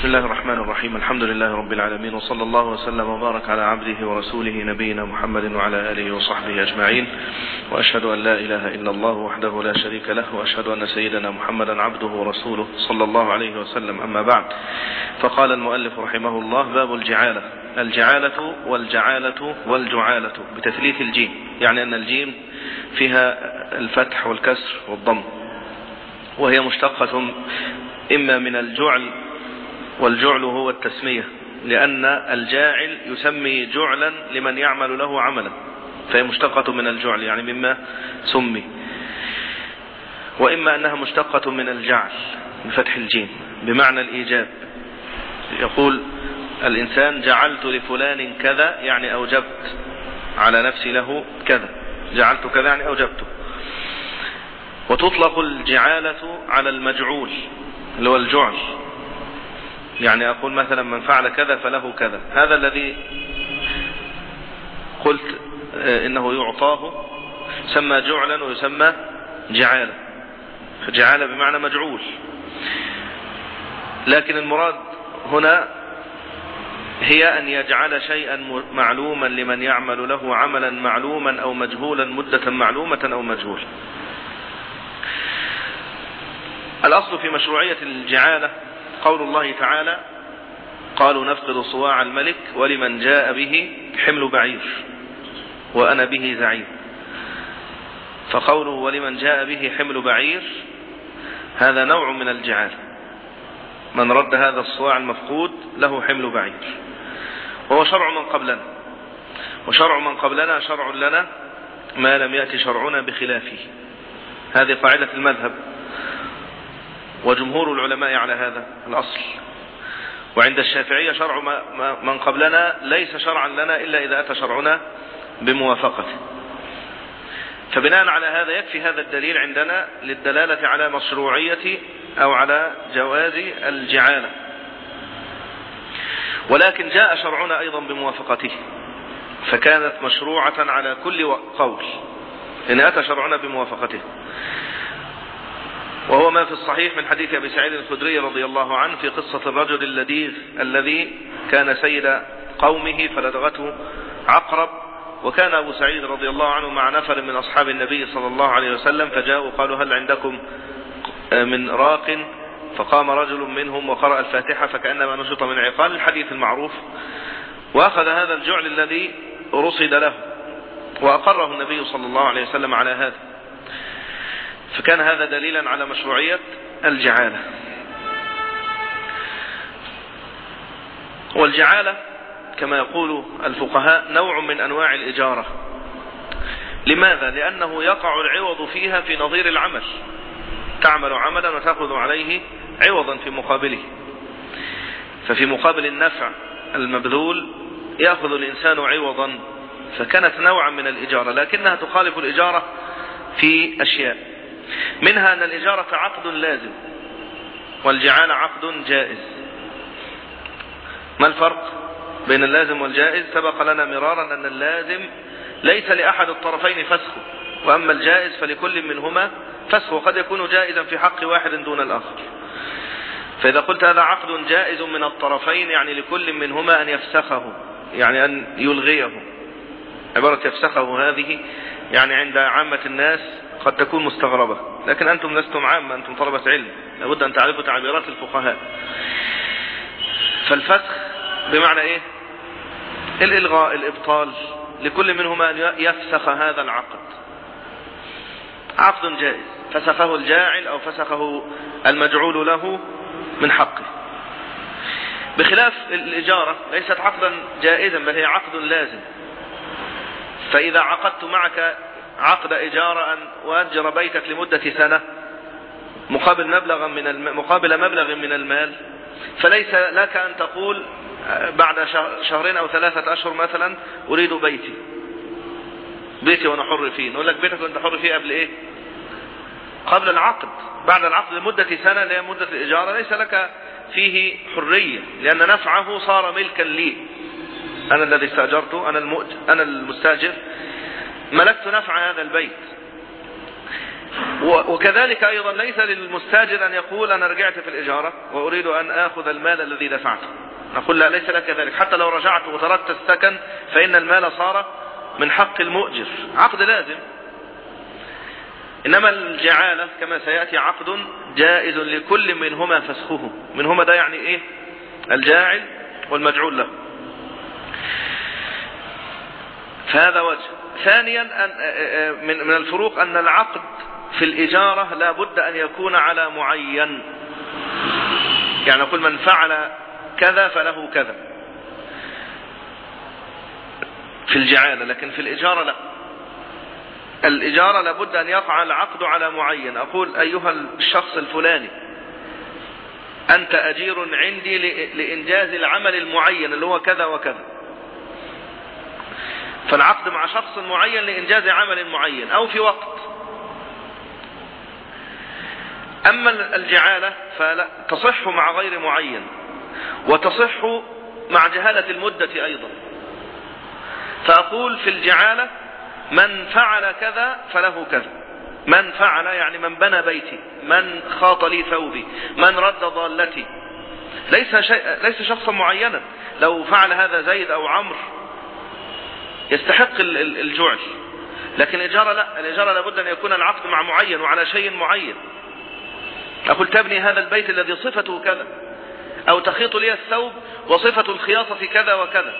بسم الله الرحمن الرحيم. الحمد لله رب العالمين وصلى الله وسلم وبارك على عبده ورسوله نبينا محمد وعلى آله وصحبه أجمعين. وأشهد أن لا إله إلا الله وحده لا شريك له وأشهد أن سيدنا محمدا عبده ورسوله صلى الله عليه وسلم. أما بعد فقال المؤلف رحمه الله باب الجعالة. الجعالة والجعالة والجعالة بتثليث الجيم. يعني أن الجيم فيها الفتح والكسر والضم وهي مشتقة إما من الجعل والجعل هو التسمية لأن الجاعل يسمي جعلا لمن يعمل له عملا فهي مشتقة من الجعل يعني مما سمي. وإما أنها مشتقة من الجعل بفتح الجيم بمعنى الإيجاب. يقول الإنسان جعلت لفلان كذا يعني أوجبت على نفسي له كذا جعلت كذا يعني أوجبته. وتطلق الجعالة على المجعول اللي هو الجعل. يعني أقول مثلا من فعل كذا فله كذا. هذا الذي قلت إنه يعطاه يسمى جعلا ويسمى جعالة فجعالة بمعنى مجعول. لكن المراد هنا هي أن يجعل شيئا معلوما لمن يعمل له عملا معلوما أو مجهولا مدة معلومة أو مجهولا الأصل في مشروعية الجعالة قول الله تعالى قالوا نفقد صواع الملك ولمن جاء به حمل بعير وأنا به زعيم. فقوله ولمن جاء به حمل بعير هذا نوع من الجعالة من رد هذا الصواع المفقود له حمل بعير. وهو شرع من قبلنا. وشرع من قبلنا شرع لنا ما لم يأتي شرعنا بخلافه. هذه قاعدة المذهب. وجمهور العلماء على هذا الأصل. وعند الشافعية شرع من قبلنا ليس شرعا لنا إلا إذا أتى شرعنا بموافقته فبناء على هذا يكفي هذا الدليل عندنا للدلالة على مشروعية أو على جواز الجعالة ولكن جاء شرعنا أيضا بموافقته فكانت مشروعة على كل قول. إن أتى شرعنا بموافقته. وهو ما في الصحيح من حديث أبي سعيد الخدري رضي الله عنه في قصة الرجل اللذيذ الذي كان سيد قومه فلدغته عقرب وكان أبو سعيد رضي الله عنه مع نفر من أصحاب النبي صلى الله عليه وسلم فجاءوا قالوا هل عندكم من راق؟ فقام رجل منهم وقرأ الفاتحة فكأنما نشط من عقال الحديث المعروف وأخذ هذا الجعل الذي رصد له وأقره النبي صلى الله عليه وسلم على هذا. فكان هذا دليلا على مشروعية الجعالة. والجعالة كما يقول الفقهاء نوع من أنواع الإجارة. لماذا؟ لأنه يقع العوض فيها في نظير العمل. تعمل عملا وتأخذ عليه عوضا في مقابله. ففي مقابل النفع المبذول يأخذ الإنسان عوضا. فكانت نوعا من الإجارة لكنها تخالف الإجارة في أشياء. منها أن الإجارة عقد لازم والجعالة عقد جائز. ما الفرق بين اللازم والجائز؟ سبق لنا مرارا أن اللازم ليس لأحد الطرفين فسخه وأما الجائز فلكل منهما فسخه قد يكون جائزا في حق واحد دون الآخر. فإذا قلت هذا عقد جائز من الطرفين يعني لكل منهما أن يفسخه يعني أن يلغيه. عبارة يفسخه هذه يعني عند عامة الناس قد تكون مستغربة. لكن أنتم لستم عامة أنتم طلبة علم. لابد أن تعرفوا تعبيرات الفقهاء. فالفسخ بمعنى إيه؟ الإلغاء الإبطال. لكل منهما أن يفسخ هذا العقد. عقد جائز. فسخه الجاعل أو فسخه المجعول له من حقه. بخلاف الإجارة ليست عقدا جائزا بل هي عقد لازم. فإذا عقدت معك عقد إجارة أن أؤجر بيتك لمدة سنة مقابل مبلغ من الم... مقابل مبلغ من المال. فليس لك أن تقول بعد شهرين أو ثلاثة أشهر مثلا أريد بيتي. بيتي وأنا حر فيه. نقول لك بيتك وأنت حر فيه قبل إيه؟ قبل العقد. بعد العقد لمدة سنة اللي هي مدة الإجارة ليس لك فيه حرية لأن نفعه صار ملكا لي. أنا الذي استأجرته أنا, المؤج... أنا المستأجر. ملكت نفع هذا البيت. وكذلك أيضا ليس للمستاجر أن يقول أنا رجعت في الإجارة وأريد أن آخذ المال الذي دفعته. نقول لا ليس لك ذلك. حتى لو رجعت وتركت السكن فإن المال صار من حق المؤجر. عقد لازم. إنما الجعالة كما سيأتي عقد جائز لكل منهما فسخه. منهما ده يعني إيه؟ الجاعل والمجعول له. فهذا وجه. ثانيا من الفروق أن العقد في الإجارة لا بد أن يكون على معين. يعني نقول من فعل كذا فله كذا. في الجعالة لكن في الإجارة لا. الإجارة لابد أن يقع العقد على معين. أقول أيها الشخص الفلاني أنت أجير عندي لإنجاز العمل المعين اللي هو كذا وكذا. فالعقد مع شخص معين لإنجاز عمل معين أو في وقت. أما الجعالة فلا تصح مع غير معين وتصح مع جهالة المدة أيضا. فأقول في الجعالة من فعل كذا فله كذا من فعل يعني من بنى بيتي من خاط لي ثوبي من رد ضالتي. ليس شيء ليس شخصا معينا. لو فعل هذا زيد أو عمرو يستحق الجعل لكن الإجارة لا. الإجارة لابد أن يكون العقد مع معين وعلى شيء معين. أقول تبني هذا البيت الذي صفته كذا. أو تخيط لي الثوب وصفة الخياطة كذا وكذا.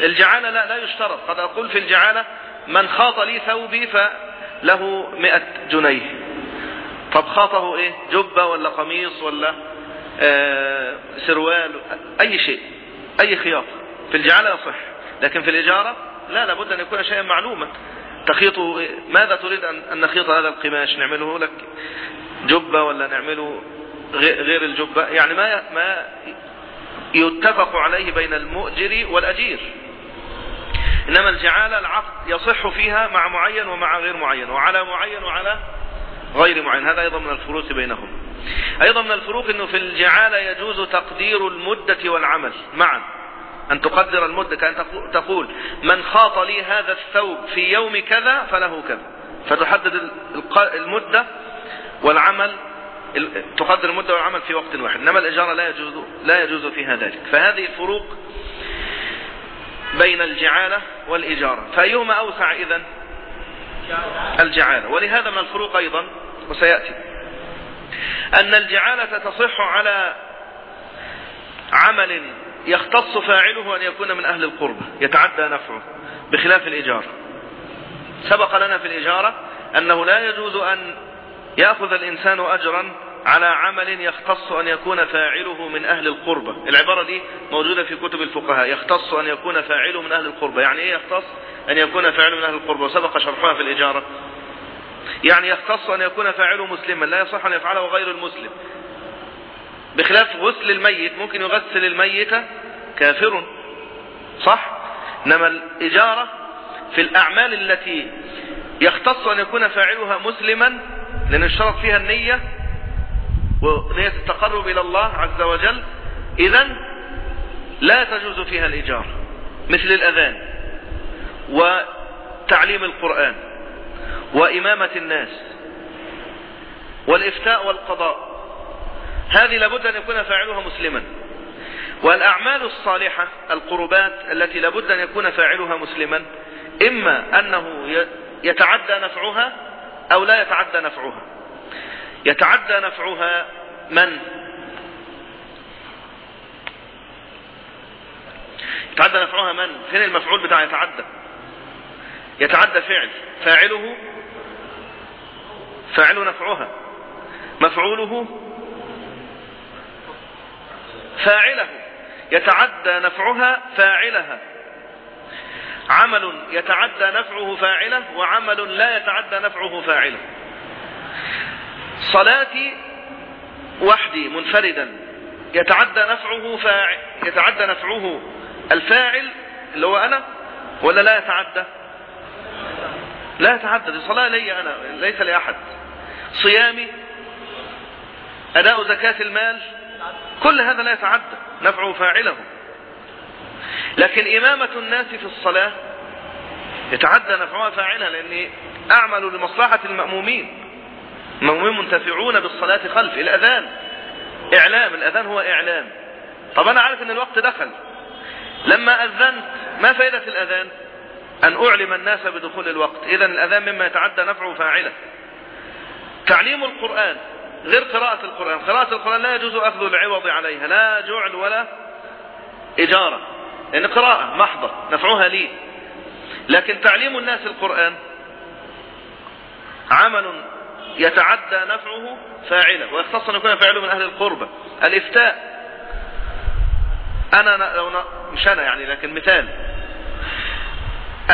الجعالة لا لا يشترط. قد أقول في الجعالة من خاط لي ثوبي فله مئة جنيه. طب خاطه إيه؟ جبة ولا قميص ولا آه سروال أي شيء أي خياطة. في الجعالة يصح. لكن في الإجارة لا لابد أن يكون شيئا معلوما. تخيط ماذا تريد ان نخيط هذا القماش؟ نعمله لك جبة ولا نعمله غير الجبة؟ يعني ما ما يتفق عليه بين المؤجر والأجير. إنما الجعالة العقد يصح فيها مع معين ومع غير معين وعلى معين وعلى غير معين. هذا أيضا من الفروق بينهم. أيضا من الفروق أنه في الجعالة يجوز تقدير المدة والعمل معا. أن تقدر المدة كأن تقول من خاط لي هذا الثوب في يوم كذا فله كذا. فتحدد المدة والعمل تقدر المدة والعمل في وقت واحد. إنما الإجارة لا يجوز لا يجوز فيها ذلك. فهذه الفروق بين الجعالة والإجارة. فأيهما أوسع إذن الجعالة. ولهذا من الفروق أيضا وسيأتي أن الجعالة تصح على عمل يختص فاعله أن يكون من أهل القربة يتعدى نفعه بخلاف الإجارة سبق لنا في الإجارة أنه لا يجوز أن يأخذ الإنسان أجرا على عمل يختص أن يكون فاعله من أهل القربة العبارة دي موجودة في كتب الفقهاء يختص أن يكون فاعله من أهل القربة يعني إيه يختص؟ أن يكون فاعله من أهل القربة وسبق شرحها في الإجارة. يعني يختص أن يكون فاعله مسلما لا يصح أن يفعله غير المسلم. بخلاف غسل الميت ممكن يغسل الميت كافر. صح؟ إنما الإجارة في الأعمال التي يختص أن يكون فاعلها مسلما لأن الشرط فيها النية ونية التقرب إلى الله عز وجل إذا لا تجوز فيها الإيجار مثل الأذان وتعليم القرآن وإمامة الناس والإفتاء والقضاء. هذه لابد أن يكون فاعلها مسلما. والأعمال الصالحة القربات التي لابد أن يكون فاعلها مسلما إما أنه يتعدى نفعها أو لا يتعدى نفعها. يتعدى نفعها من؟ يتعدى نفعها من؟ فين المفعول بتاع يتعدى؟ يتعدى فعل. فاعله؟ فاعل نفعها. مفعوله فاعله. يتعدى نفعها فاعلها. عمل يتعدى نفعه فاعله وعمل لا يتعدى نفعه فاعله. صلاتي وحدي منفردا. يتعدى نفعه فاعل يتعدى نفعه الفاعل اللي هو أنا ولا لا يتعدى؟ لا يتعدى دي صلاة لي أنا ليس لأحد. صيامي أداء زكاة المال كل هذا لا يتعدى نفعه فاعله. لكن إمامة الناس في الصلاة يتعدى نفعها فاعلها لأني أعمل لمصلحة المأمومين. المأمومين منتفعون بالصلاة خلف الأذان إعلام الأذان هو إعلام. طب أنا عارف أن الوقت دخل. لما أذنت ما فائدة الأذان؟ أن أعلم الناس بدخول الوقت. إذا الأذان مما يتعدى نفعه فاعله. تعليم القرآن غير قراءة القرآن. قراءة القرآن لا يجوز أخذ العوض عليها. لا جعل ولا إجارة. لأن يعني قراءة محضة نفعها لي. لكن تعليم الناس القرآن عمل يتعدى نفعه فاعله ويختص أن يكون فاعله من أهل القربة الإفتاء أنا لو مش أنا يعني لكن مثال.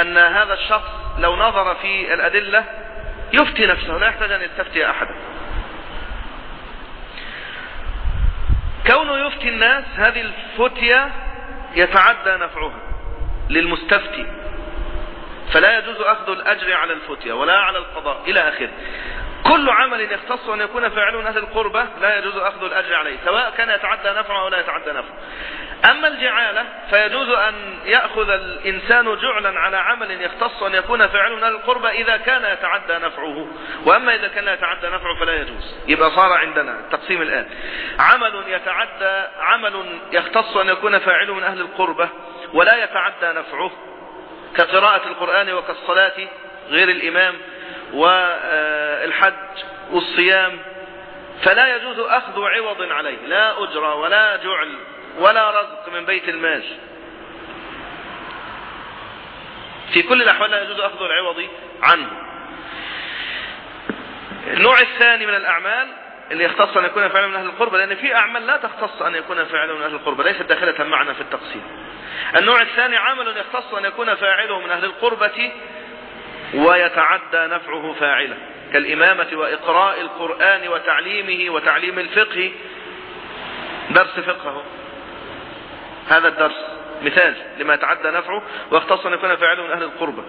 أن هذا الشخص لو نظر في الأدلة يفتي نفسه لا يحتاج أن يستفتي أحدا. كونه يفتي الناس هذه الفتية يتعدى نفعها للمستفتي. فلا يجوز أخذ الأجر على الفتية ولا على القضاء إلى آخره. كل عمل يختص أن يكون فاعله من أهل القربة لا يجوز أخذ الأجر عليه سواء كان يتعدى نفعه أو لا يتعدى نفعه. أما الجعالة فيجوز أن يأخذ الإنسان جعلا على عمل يختص أن يكون فاعله من أهل القربة إذا كان يتعدى نفعه. وأما إذا كان لا يتعدى نفعه فلا يجوز. يبقى صار عندنا التقسيم الآن. عمل يتعدى عمل يختص أن يكون فاعله من أهل القربة ولا يتعدى نفعه كقراءة القرآن وكالصلاة غير الإمام والحج والصيام فلا يجوز أخذ عوض عليه لا أجرة ولا جعل ولا رزق من بيت المال. في كل الأحوال لا يجوز أخذ العوض عنه. النوع الثاني من الأعمال اللي يختص أن يكون فعلا من أهل القربة لأن في أعمال لا تختص أن يكون فعلا من أهل القربة ليست داخلة معنا في التقسيم. النوع الثاني عمل يختص أن يكون فاعله من أهل القربة ويتعدى نفعه فاعله. كالإمامة وإقراء القرآن وتعليمه وتعليم الفقه. درس فقهه. هذا الدرس مثال لما يتعدى نفعه واختص أن يكون فاعله من أهل القربة.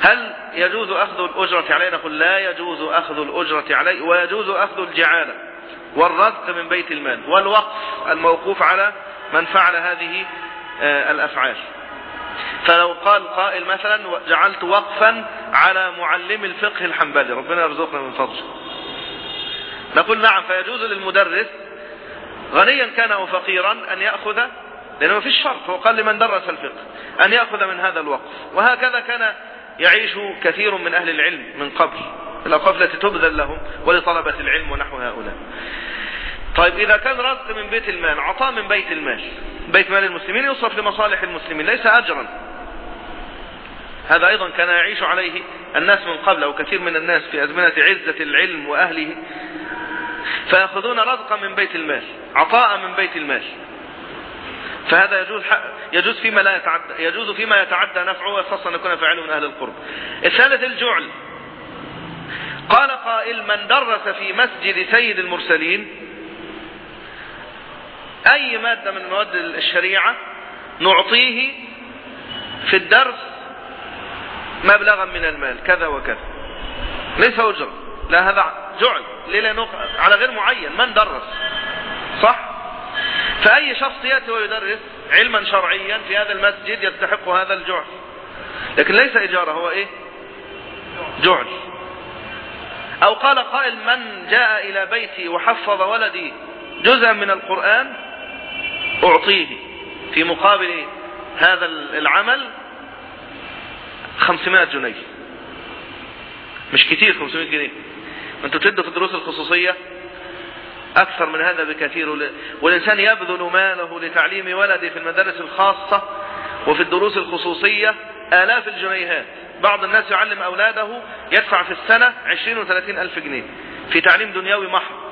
هل يجوز أخذ الأجرة عليه؟ نقول لا يجوز أخذ الأجرة عليه ويجوز أخذ الجعالة والرزق من بيت المال والوقف الموقوف على من فعل هذه آه، الأفعال. فلو قال قائل مثلا جعلت وقفا على معلم الفقه الحنبلي ربنا يرزقنا من فضله. نقول نعم فيجوز للمدرس غنيا كان أو فقيرا أن يأخذ لأنه ما فيش شرط هو قال لمن درس الفقه أن يأخذ من هذا الوقف. وهكذا كان يعيش كثير من أهل العلم من قبل الأوقاف التي تبذل لهم ولطلبة العلم ونحو هؤلاء. طيب إذا كان رزق من بيت المال عطاء من بيت المال بيت مال المسلمين يصرف لمصالح المسلمين ليس أجرا. هذا أيضا كان يعيش عليه الناس من قبل أو كثير من الناس في أزمنة عزة العلم وأهله. فيأخذون رزقا من بيت المال عطاء من بيت المال. فهذا يجوز يجوز فيما لا يتعدى يجوز فيما يتعدى نفعه خاصة أن يكون فاعله من أهل القرب. الثالث الجعل. قال قائل من درس في مسجد سيد المرسلين أي مادة من مواد الشريعة نعطيه في الدرس مبلغا من المال كذا وكذا. ليس أجرة لا هذا جعل. ليه؟ على غير معين من درس؟ صح؟ فأي شخص يأتي ويدرس علما شرعيا في هذا المسجد يستحق هذا الجعل. لكن ليس إجارة هو إيه؟ جعل. أو قال قائل من جاء إلى بيتي وحفظ ولدي جزءا من القرآن أعطيه في مقابل هذا العمل 500 جنيه. مش كتير 500 جنيه. أنتوا تدوا في الدروس الخصوصية أكثر من هذا بكثير. والإنسان يبذل ماله لتعليم ولده في المدارس الخاصة وفي الدروس الخصوصية آلاف الجنيهات. بعض الناس يعلم أولاده يدفع في السنة 20 و 30 ألف جنيه في تعليم دنيوي محض.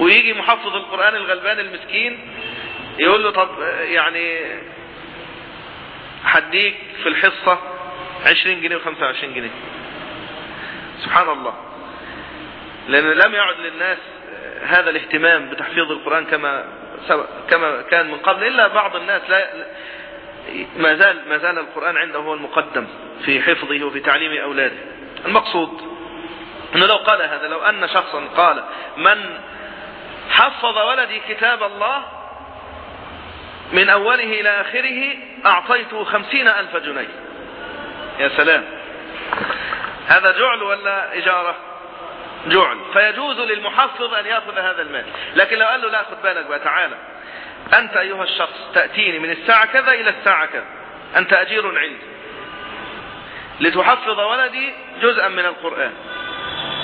ويجي محفظ القرآن الغلبان المسكين يقول له طب يعني حديك في الحصة 20 جنيه و 25 جنيه. سبحان الله. لأن لم يعد للناس هذا الاهتمام بتحفيظ القرآن كما كما كان من قبل إلا بعض الناس لا ما زال ما زال القرآن عنده هو المقدم في حفظه وفي تعليم أولاده. المقصود أنه لو قال هذا لو أن شخصا قال من حفظ ولدي كتاب الله من أوله إلى آخره أعطيته خمسين ألف جنيه. يا سلام. هذا جعل ولا إجارة؟ جعل. فيجوز للمحفظ أن يأخذ هذا المال. لكن لو قال له لا خد بالك بقى تعالى أنت أيها الشخص تأتيني من الساعة كذا إلى الساعة كذا. أنت أجير عندي. لتحفظ ولدي جزءا من القرآن.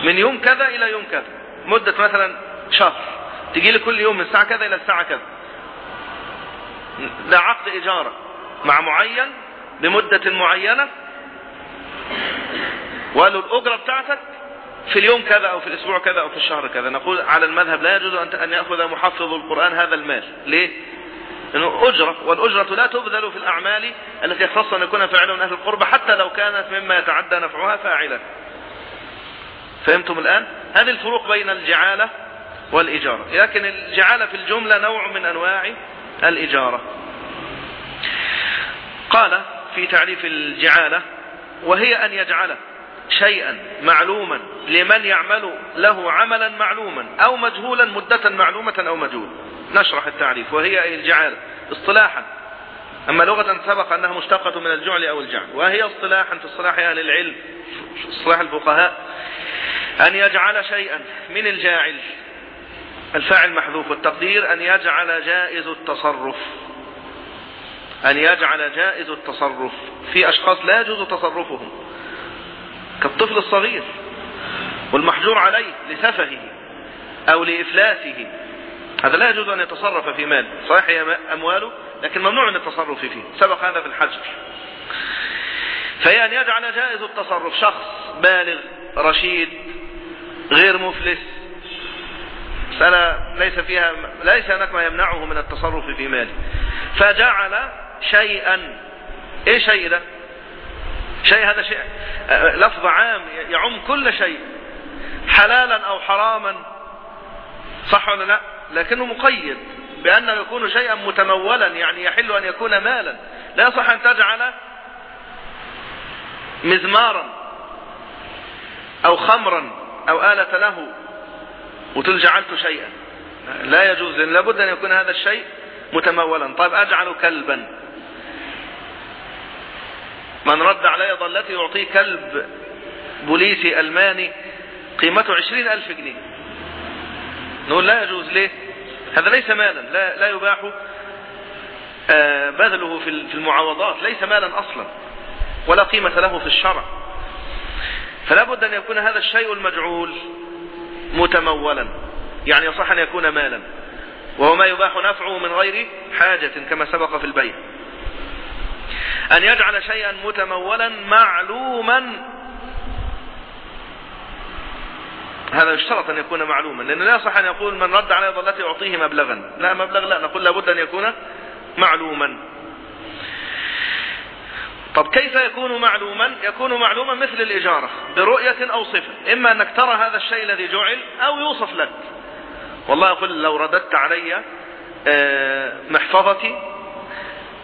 من يوم كذا إلى يوم كذا. مدة مثلا شهر. تجي لي كل يوم من الساعة كذا إلى الساعة كذا. ده عقد إجارة مع معين بمدة معينة. وقالوا الأجرة بتاعتك في اليوم كذا أو في الأسبوع كذا أو في الشهر كذا. نقول على المذهب لا يجوز أن يأخذ محفظ القرآن هذا المال. ليه؟ لأنه أجرة. والأجرة لا تبذل في الأعمال التي يختص أن يكون فاعله من أهل القربة حتى لو كانت مما يتعدى نفعها فاعلا فهمتم الآن؟ هذه الفروق بين الجعالة والإجارة. لكن الجعالة في الجملة نوع من أنواع الإجارة. قال في تعريف الجعالة وهي أن يجعل شيئا معلوما لمن يعمل له عملا معلوما أو مجهولا مدة معلومة أو مجهول. نشرح التعريف. وهي الجعالة؟ اصطلاحا. أما لغة سبق أنها مشتقة من الجعل أو الجعل. وهي اصطلاحا في اصطلاح أهل العلم اصطلاح الفقهاء أن يجعل شيئا من الجاعل الفاعل محذوف والتقدير أن يجعل جائز التصرف. أن يجعل جائز التصرف. في أشخاص لا يجوز تصرفهم كالطفل الصغير والمحجور عليه لسفهه أو لإفلاسه هذا لا يجوز أن يتصرف في مال. صحيح هي أمواله لكن ممنوع من التصرف فيه. سبق هذا في الحجر. فهي أن يجعل جائز التصرف. شخص بالغ رشيد غير مفلس. مسألة ليس فيها ليس هناك ما يمنعه من التصرف في ماله. فجعل شيئا. إيه شيء ده؟ شيء هذا شيء لفظ عام يعم كل شيء. حلالا أو حراما. صح ولا لا؟ لكنه مقيد بأنه يكون شيئا متمولا يعني يحل أن يكون مالا. لا يصح أن تجعل مزمارا أو خمرا. أو آلة له وتقول جعلت شيئا. لا يجوز لابد أن يكون هذا الشيء متمولا. طيب أجعل كلبا. من رد علي ضلتي يعطيه كلب بوليسي ألماني قيمته عشرين ألف جنيه. نقول لا يجوز ليه؟ هذا ليس مالا لا, لا يباح بذله في المعاوضات ليس مالا أصلا ولا قيمة له في الشرع. فلا بد أن يكون هذا الشيء المجعول متمولا. يعني يصح أن يكون مالا. وهو ما يباح نفعه من غير حاجة كما سبق في البيع أن يجعل شيئا متمولا معلوما. هذا يشترط أن يكون معلوما. لأنه لا يصح أن يقول من رد علي ضلتي أعطيه مبلغا. لا مبلغ لا. نقول لابد أن يكون معلوما. طب كيف يكون معلوما؟ يكون معلوما مثل الإجارة برؤية أو صفة إما أنك ترى هذا الشيء الذي جعل أو يوصف لك. والله يقول لو رددت علي محفظتي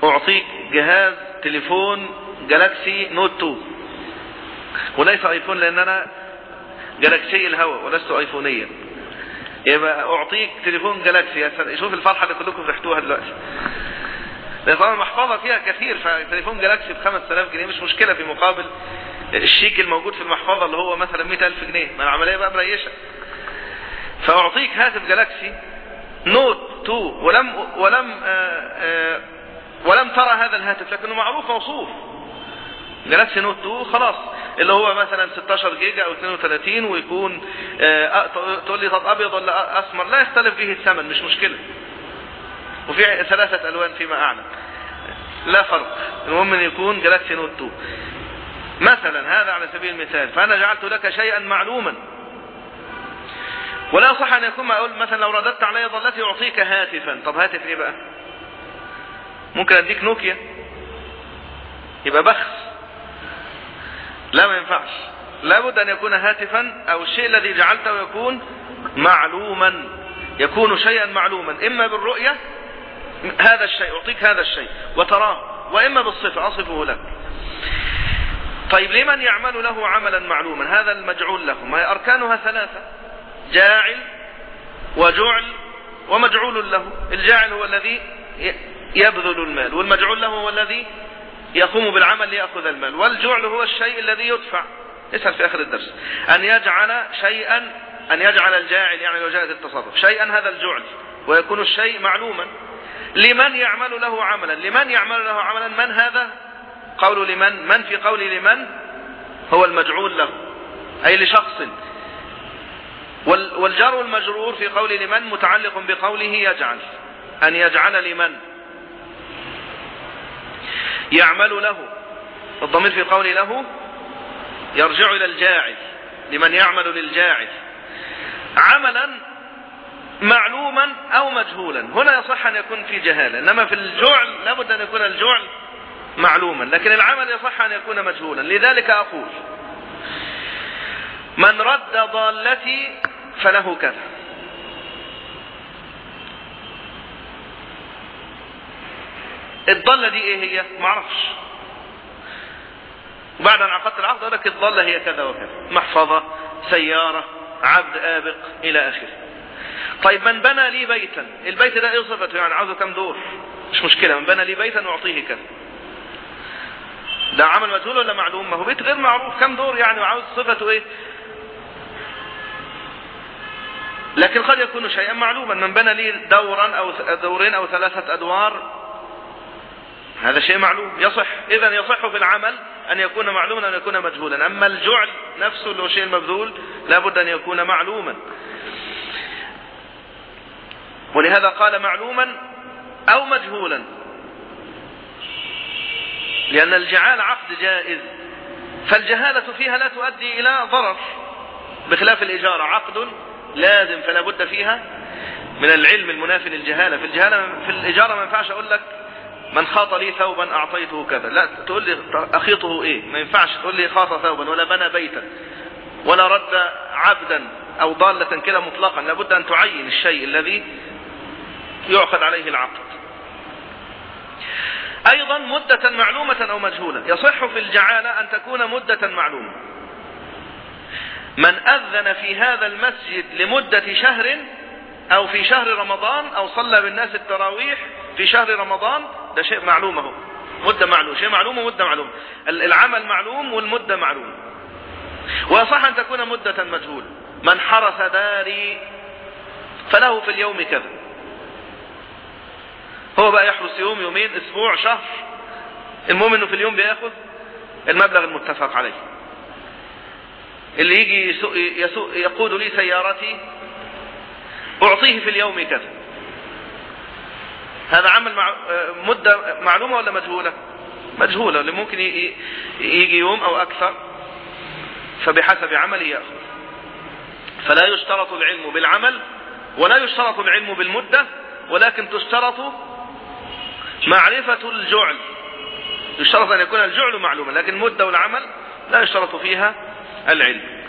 أعطيك جهاز تليفون Galaxy Note 2 وليس iPhone لأن أنا Galaxy الهوى ولست ايفونيا. يبقى أعطيك تليفون Galaxy. شوف الفرحة اللي كلكم فرحتوها دلوقتي. لأن طبعا المحفظة فيها كثير فتليفون Galaxy ب 5000 جنيه مش مشكلة في مقابل الشيك الموجود في المحفظة اللي هو مثلا 100000 جنيه. ما العملية بقى مريشة. فأعطيك هاتف Galaxy Note 2 ولم ولم ولم ترى هذا الهاتف لكنه معروف موصوف. Galaxy Note 2 خلاص. اللي هو مثلا 16 جيجا أو 32 ويكون تقول لي طب أبيض ولا أسمر لا يختلف فيه الثمن مش مشكلة. وفي ثلاثة ألوان فيما أعلم. لا فرق. المهم أن يكون جالاكسي نوت 2 مثلا هذا على سبيل المثال. فأنا جعلت لك شيئا معلوما. ولا صح أن يكون ما أقول مثلا لو رددت علي ظلتي اعطيك هاتفا. طب هاتف إيه بقى؟ ممكن أديك نوكيا يبقى بخس. لا ما ينفعش. لابد أن يكون هاتفا أو الشيء الذي جعلته يكون معلوما. يكون شيئا معلوما. إما بالرؤية هذا الشيء أعطيك هذا الشيء وتراه وإما بالصفة أصفه لك. طيب لمن يعمل له عملا معلوما؟ هذا المجعول له. ما أركانها ثلاثة. جاعل وجعل ومجعول له. الجاعل هو الذي يبذل المال والمجعول له هو الذي يقوم بالعمل ليأخذ المال. والجعل هو الشيء الذي يدفع. اسأل في آخر الدرس. أن يجعل شيئا أن يجعل الجاعل يعني لو جاءت التصرف. شيئا هذا الجعل ويكون الشيء معلوما. لمن يعمل له عملا؟ لمن يعمل له عملا؟ من هذا؟ قول لمن؟ من في قول لمن؟ هو المجعول له أي لشخص. والجار والمجرور في قول لمن متعلق بقوله يجعل أن يجعل لمن؟ يعمل له. الضمير في قول له يرجع إلى الجاعل لمن يعمل للجاعل. عملا معلوما أو مجهولا. هنا يصح أن يكون في جهالة إنما في الجعل لابد أن يكون الجعل معلوما لكن العمل يصح أن يكون مجهولا. لذلك أقول من رد ضالتي فله كذا. الضالة دي إيه هي؟ معرفش وبعد أن عقدت العقد لك الضالة هي كذا وكذا. محفظة سيارة عبد آبق إلى آخره. طيب من بنى لي بيتا. البيت ده إيه صفته؟ يعني عاوزه كم دور؟ مش مشكلة. من بنى لي بيتا اعطيه كذا. ده عمل مجهول ولا معلوم؟ ما هو بيت غير معروف. كم دور يعني؟ وعاوز صفته إيه؟ لكن قد يكون شيئا معلوما. من بنى لي دورا أو دورين أو ثلاثة أدوار هذا شيء معلوم. يصح. اذا يصح في العمل أن يكون معلوما أن يكون مجهولا. أما الجعل نفسه اللي هو شيء مبذول لابد أن يكون معلوما. ولهذا قال معلوما أو مجهولا. لأن الجعال عقد جائز. فالجهالة فيها لا تؤدي إلى ضرر. بخلاف الإجارة عقد لازم فلا بد فيها من العلم المنافي للجهالة. في الجهالة في الإجارة ما ينفعش أقول لك من خاط لي ثوبا أعطيته كذا. لا تقول لي أخيطه إيه؟ ما ينفعش تقول لي خاط ثوبا ولا بنى بيتا ولا رد عبدا أو ضالة كده مطلقا. لابد أن تعين الشيء الذي يعقد عليه العقد. أيضا مدة معلومة أو مجهولة يصح في الجعالة أن تكون مدة معلومة. من أذن في هذا المسجد لمدة شهر أو في شهر رمضان أو صلى بالناس التراويح في شهر رمضان ده شيء معلوم أهو. مدة معلوم شيء معلوم ومدة معلوم العمل معلوم والمدة معلوم ويصح أن تكون مدة مجهولة. من حرس داري فله في اليوم كذا. بقى يحرس يوم يومين أسبوع شهر. المهم إنه في اليوم بياخذ المبلغ المتفق عليه. اللي يجي يسوق يسوق يقود لي سيارتي أعطيه في اليوم كذا. هذا عمل مع مدة معلومة ولا مجهولة؟ مجهولة. اللي ممكن يجي يوم أو أكثر فبحسب عمله يأخذ. فلا يشترط العلم بالعمل ولا يشترط العلم بالمدة ولكن تشترط معرفة الجعل. يشترط أن يكون الجعل معلوما لكن المدة والعمل لا يشترط فيها العلم.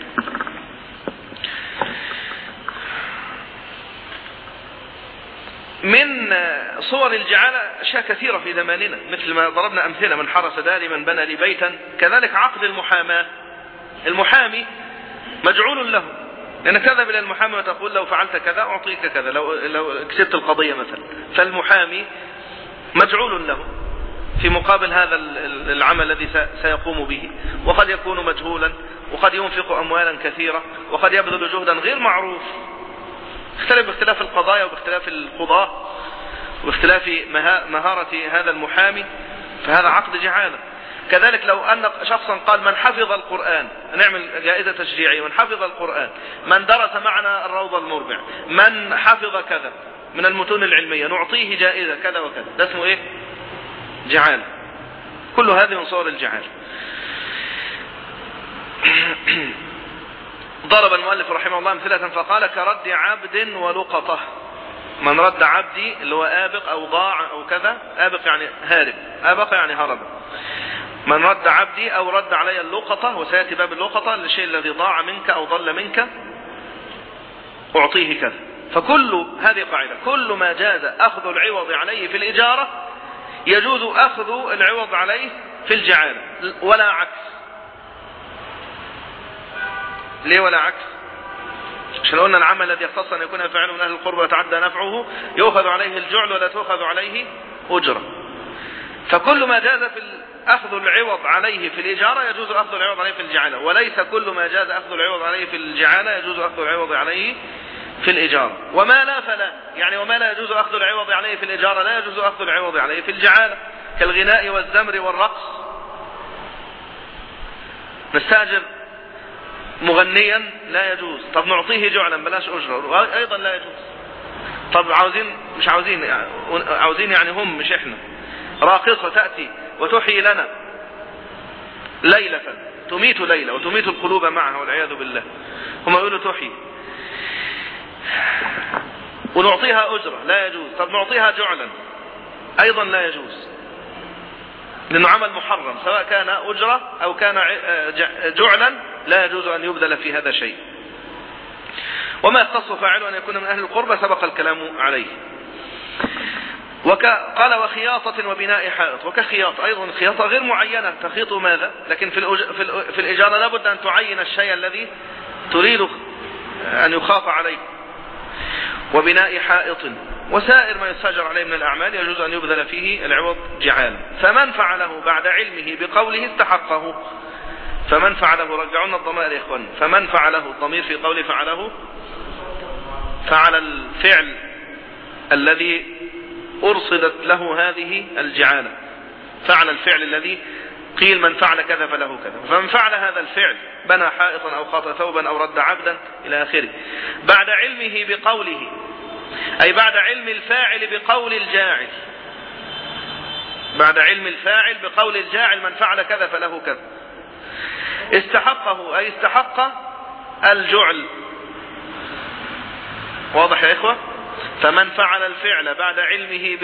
من صور الجعالة أشياء كثيرة في زماننا مثل ما ضربنا أمثلة من حرس داري من بنى لي بيتا كذلك عقد المحاماة. المحامي مجعول له. لأن تذهب إلى المحامي وتقول لو فعلت كذا أعطيك كذا لو, لو كسبت القضية مثلا. فالمحامي مجعول له في مقابل هذا العمل الذي سيقوم به. وقد يكون مجهولا وقد ينفق أموالا كثيرة وقد يبذل جهدا غير معروف. اختلف باختلاف القضايا وباختلاف القضاة وباختلاف مهارة هذا المحامي فهذا عقد جعالة كذلك لو أن شخصا قال من حفظ القرآن نعمل جائزة تشجيعية من حفظ القرآن من درس معنا الروض المربع من حفظ كذا من المتون العلمية نعطيه جائزة كذا وكذا. ده اسمه إيه؟ جعالة كل هذه من صور الجعالة ضرب المؤلف رحمه الله أمثلة فقال كرد عبد ولقطة. من رد عبدي اللي هو آبق أو ضاع أو كذا آبق يعني هارب آبق يعني هرب. من رد عبدي أو رد علي اللقطة وسيأتي باب اللقطة للشيء الذي ضاع منك أو ضل منك أعطيه كذا. فكل هذه قاعدة كل ما جاز أخذ العوض عليه في الإجارة يجوز أخذ العوض عليه في الجعالة ولا عكس. ليه ولا عكس؟ عشان قلنا العمل الذي يختص أن يكون فعله من أهل القربى ويتعدى نفعه يؤخذ عليه الجعل ولا تؤخذ عليه أجرة. فكل ما جاز في أخذ العوض عليه في الإجارة يجوز أخذ العوض عليه في الجعالة وليس كل ما جاز أخذ العوض عليه في الجعالة يجوز أخذ العوض عليه في الإجارة. وما لا فلا. يعني وما لا يجوز أخذ العوض عليه في الإجارة لا يجوز أخذ العوض عليه في الجعالة كالغناء والزمر والرقص. نستأجر مغنيا لا يجوز. طب نعطيه جعلا بلاش أجرة. أيضا لا يجوز. طب عاوزين مش عاوزين يعني عاوزين يعني هم مش إحنا. راقصة تأتي وتحيي لنا. ليلة. تميت ليلة وتميت القلوب معها والعياذ بالله. هم يقولوا تحيي. ونعطيها أجرة لا يجوز. طب نعطيها جعلا. أيضا لا يجوز. لأنه عمل محرم سواء كان أجرة أو كان جعلا لا يجوز أن يبذل في هذا شيء. وما يختص فاعله أن يكون من أهل القربة سبق الكلام عليه. وك... قال وخياطة وبناء حائط. وكخياطة أيضا الخياطة غير معينة. تخيط ماذا؟ لكن في, الأج... في. في الإجارة لابد أن تعين الشيء الذي تريد أن يخاف عليه. وبناء حائط وسائر ما يستاجر عليه من الأعمال يجوز أن يبذل فيه العوض جعالا. فمن فعله بعد علمه بقوله استحقه. فمن فعله رجعونا الضمائر يا إخوان. فمن فعله الضمير في قوله فعله فعل الفعل الذي أرصدت له هذه الجعالة. فعل الفعل الذي قيل من فعل كذا فله كذا. فمن فعل هذا الفعل بنى حائطا أو خاط ثوبا أو رد عبدا إلى آخره. بعد علمه بقوله أي بعد علم الفاعل بقول الجاعل. بعد علم الفاعل بقول الجاعل من فعل كذا فله كذا. استحقه أي استحق الجعل. واضح يا إخوة؟ فمن فعل الفعل بعد علمه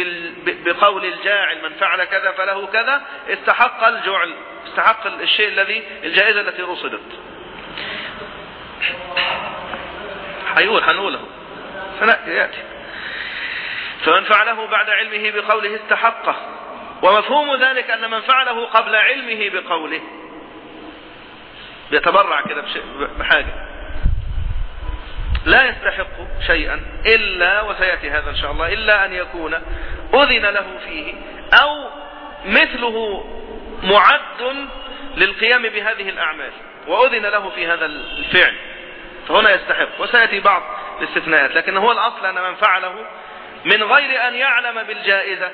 بقول الجاعل من فعل كذا فله كذا استحق الجعل استحق الشيء الذي الجائزة التي رصدت. حيقول حنقوله يأتي. فمن فعله بعد علمه بقوله استحقه ومفهوم ذلك أن من فعله قبل علمه بقوله. بيتبرع كده بحاجة. لا يستحق شيئا إلا وسيأتي هذا إن شاء الله إلا أن يكون أذن له فيه أو مثله معد للقيام بهذه الأعمال وأذن له في هذا الفعل. فهنا يستحق وسيأتي بعض الاستثناءات لكن هو الأصل أن من فعله من غير أن يعلم بالجائزة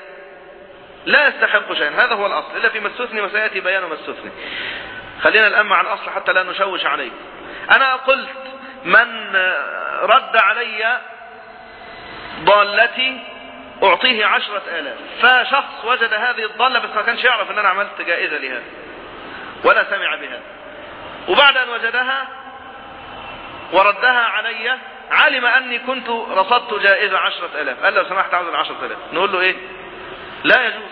لا يستحق شيئا. هذا هو الأصل إلا فيما استثني وسيأتي بيان ما خلينا الآن مع الأصل حتى لا نشوش عليه. أنا قلت من رد علي ضالتي أعطيه عشرة آلاف. فشخص وجد هذه الضالة بس ما كانش يعرف أن أنا عملت جائزة لهذا ولا سمع بها. وبعد أن وجدها وردها علي علم أني كنت رصدت جائزة عشرة آلاف. قال لو سمحت عاوز العشرة آلاف. نقول له إيه؟ لا يجوز.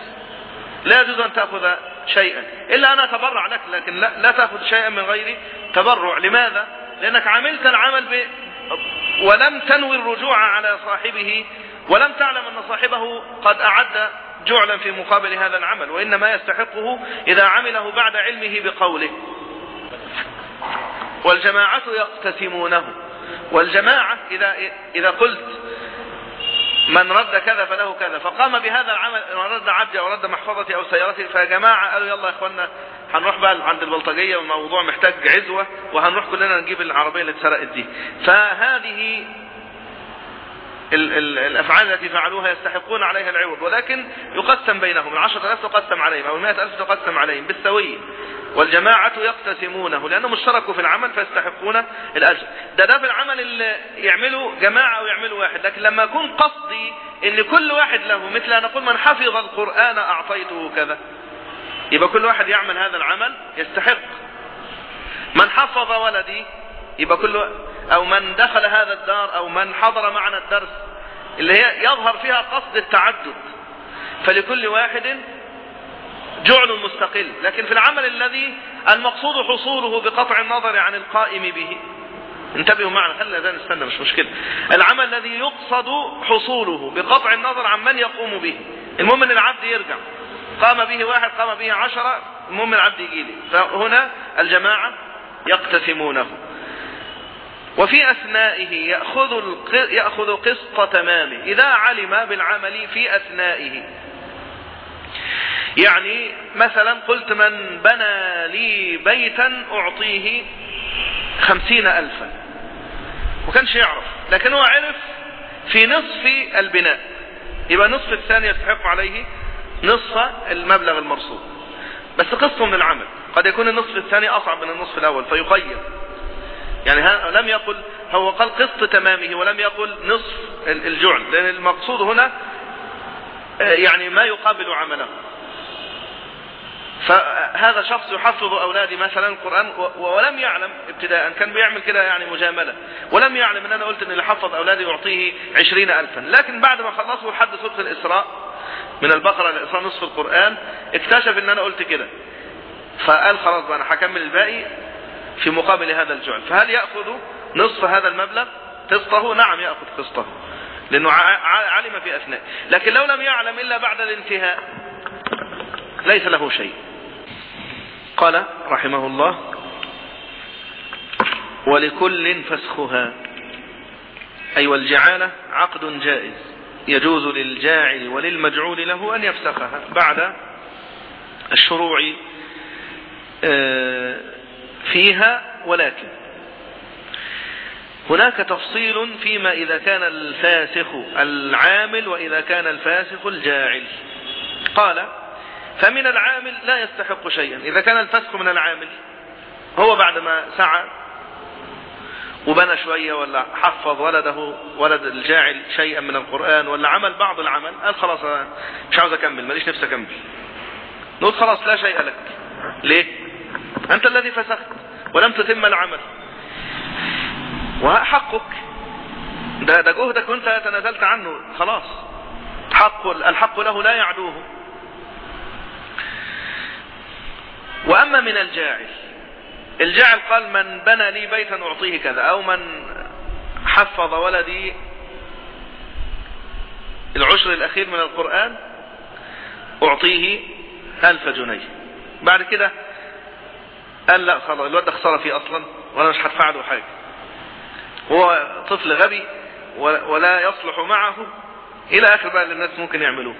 لا يجوز أن تأخذ شيئا. إلا أنا أتبرع لك لكن لا, لا تأخذ شيئا من غير تبرع. لماذا؟ لأنك عملت العمل ب... ولم تنوي الرجوع على صاحبه ولم تعلم أن صاحبه قد أعد جعلا في مقابل هذا العمل وإنما يستحقه إذا عمله بعد علمه بقوله. والجماعة يقتسمونه. والجماعة إذا, إذا قلت من رد كذا فله كذا. فقام بهذا العمل من رد عبدي أو رد محفظتي أو سيارتي فجماعة قالوا يلا يا اخوانا هنروح بقى عند البلطجية والموضوع محتاج عزوة وهنروح كلنا نجيب العربية اللي اتسرقت دي. فهذه ال ال الأفعال التي فعلوها يستحقون عليها العوض ولكن يقسم بينهم العشرة الاف تقسم عليهم أو المائة ألف تقسم عليهم بالسوية والجماعة يقتسمونه لأنهم اشتركوا في العمل فيستحقون الأجر. ده ده في العمل اللي يعمله جماعة أو يعمله واحد لكن لما يكون قصدي إن كل واحد له مثل أن نقول من حفظ القرآن أعطيته كذا. يبقى كل واحد يعمل هذا العمل يستحق. من حفظ ولدي يبقى كل أو من دخل هذا الدار أو من حضر معنا الدرس اللي هي يظهر فيها قصد التعدد. فلكل واحد جعل مستقل. لكن في العمل الذي المقصود حصوله بقطع النظر عن القائم به. انتبهوا معنا خلي الأذان استنى مش مشكلة. العمل الذي يقصد حصوله بقطع النظر عن من يقوم به. المهم إن العبد يرجع. قام به واحد قام به عشرة المهم العبد يجي لي فهنا الجماعة يقتسمونه. وفي أثنائه يأخذ, يأخذ قسط تمامه. إذا علم بالعمل في أثنائه. يعني مثلا قلت من بنى لي بيتا أعطيه خمسين ألفا. وكانش يعرف. لكن هو عرف في نصف البناء. يبقى نصف الثاني يستحق عليه نصف المبلغ المرصود بس قسطه من العمل. قد يكون النصف الثاني أصعب من النصف الأول فيقيم يعني لم يقل هو قال قسط تمامه ولم يقل نصف الجعل لأن المقصود هنا يعني ما يقابل عمله. فهذا شخص يحفظ أولادي مثلا القرآن ولم يعلم ابتداء كان بيعمل كده يعني مجاملة. ولم يعلم أن أنا قلت أن اللي حفظ أولادي يعطيه عشرين ألفا. لكن بعد ما خلصوا لحد سورة الإسراء من البقرة للإسراء نصف القرآن اكتشف أن أنا قلت كده. فقال خلاص بقى أنا هكمل الباقي. في مقابل هذا الجعل. فهل يأخذ نصف هذا المبلغ؟ قسطه؟ نعم يأخذ قسطه لأنه علم في أثناء. لكن لو لم يعلم إلا بعد الانتهاء ليس له شيء. قال رحمه الله ولكل فسخها. أي والجعالة عقد جائز يجوز للجاعل وللمجعول له أن يفسخها بعد الشروع فيها ولكن. هناك تفصيل فيما إذا كان الفاسخ العامل وإذا كان الفاسخ الجاعل. قال فمن العامل لا يستحق شيئا. إذا كان الفسخ من العامل هو بعد ما سعى وبنى شوية ولا حفظ ولده ولد الجاعل شيئا من القرآن ولا عمل بعض العمل قال خلاص مش عاوز أكمل ماليش نفسي أكمل. نقول خلاص لا شيء لك. ليه؟ أنت الذي فسخت ولم تتم العمل. وحقك. ده, ده جهدك وانت تنازلت عنه. خلاص. حق الحق له لا يعدوه. وأما من الجاعل. الجاعل قال من بنى لي بيتا أعطيه كذا. أو من حفظ ولدي العشر الأخير من القرآن أعطيه ألف جنيه. بعد كده قال لا خلاص الواد ده فيه أصلا وأنا مش هدفع له حاجة. هو طفل غبي ولا يصلح معه إلى آخر بقى اللي الناس ممكن يعملوه.